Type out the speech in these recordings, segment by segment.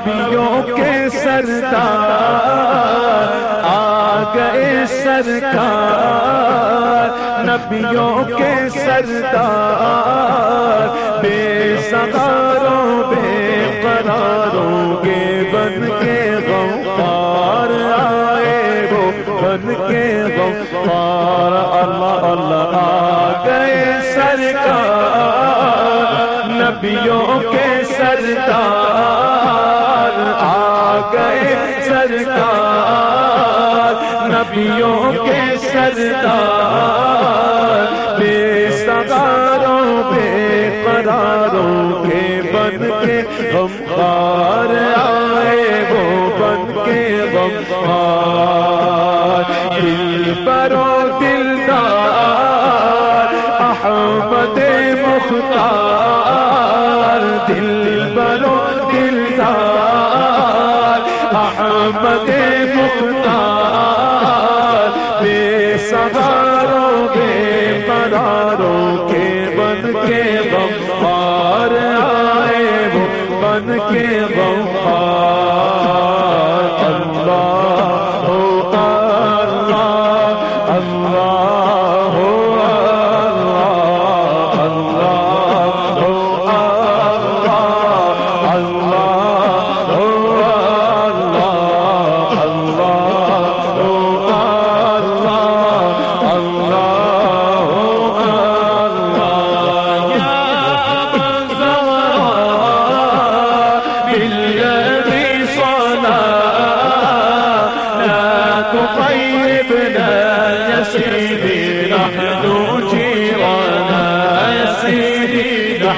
نبیوں کے سردار، آ گئے سرکار، نبیوں کے سردار، بے سگاروں بے قراروں کے بن کے غمخار آئے وہ، بن کے غمخار اللہ اللہ، آ گئے سرکار، نبیوں کے سردار۔ گئے سرکار نبیوں کے سردار بے سگاروں بے قراروں کے بن کے غمخار آئے وہ بن کے غمخار دل برو دلدار، احمد مختار۔ دل برو محمد مختار بے سہاروں بے قراروں کے بن کے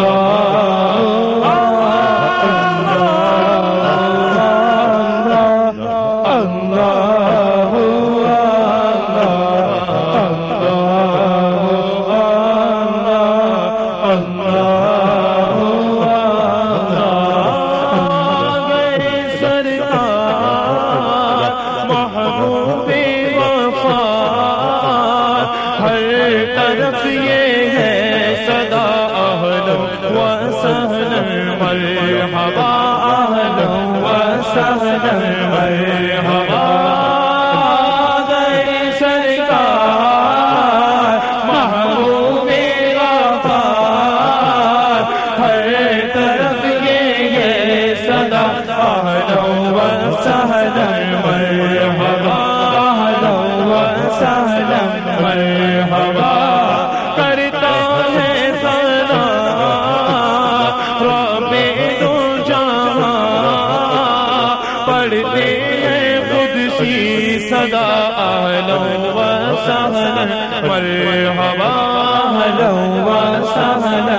اللہ وسهلا مرحبا أهلا وسهلا مرحبا صدا اہلا و سہلا مرحبا اہلا و